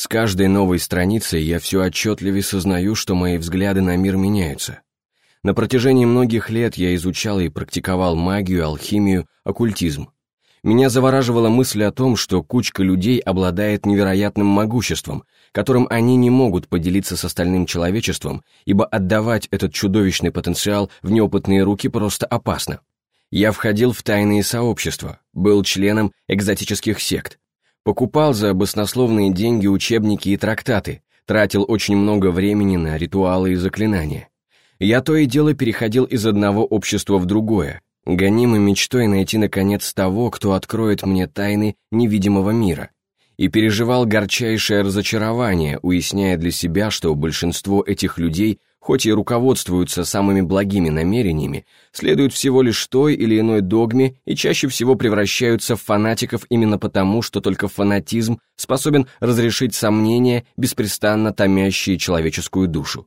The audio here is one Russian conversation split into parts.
С каждой новой страницей я все отчетливее сознаю, что мои взгляды на мир меняются. На протяжении многих лет я изучал и практиковал магию, алхимию, оккультизм. Меня завораживала мысль о том, что кучка людей обладает невероятным могуществом, которым они не могут поделиться с остальным человечеством, ибо отдавать этот чудовищный потенциал в неопытные руки просто опасно. Я входил в тайные сообщества, был членом экзотических сект, покупал за баснословные деньги учебники и трактаты, тратил очень много времени на ритуалы и заклинания. Я то и дело переходил из одного общества в другое, гонимый мечтой найти наконец того, кто откроет мне тайны невидимого мира, и переживал горчайшее разочарование, уясняя для себя, что большинство этих людей хоть и руководствуются самыми благими намерениями, следуют всего лишь той или иной догме и чаще всего превращаются в фанатиков именно потому, что только фанатизм способен разрешить сомнения, беспрестанно томящие человеческую душу.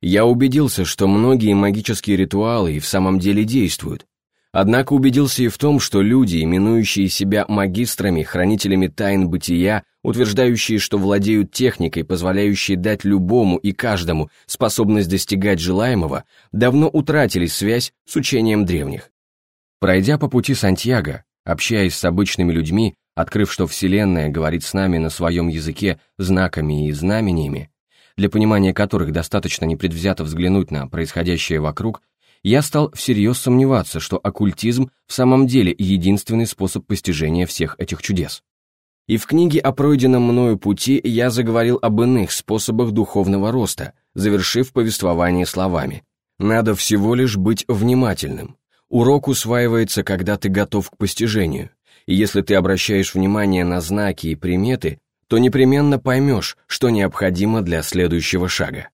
Я убедился, что многие магические ритуалы и в самом деле действуют, Однако убедился и в том, что люди, именующие себя магистрами, хранителями тайн бытия, утверждающие, что владеют техникой, позволяющей дать любому и каждому способность достигать желаемого, давно утратили связь с учением древних. Пройдя по пути Сантьяго, общаясь с обычными людьми, открыв, что Вселенная говорит с нами на своем языке знаками и знамениями, для понимания которых достаточно непредвзято взглянуть на происходящее вокруг, я стал всерьез сомневаться, что оккультизм в самом деле единственный способ постижения всех этих чудес. И в книге о пройденном мною пути я заговорил об иных способах духовного роста, завершив повествование словами. Надо всего лишь быть внимательным. Урок усваивается, когда ты готов к постижению. И если ты обращаешь внимание на знаки и приметы, то непременно поймешь, что необходимо для следующего шага.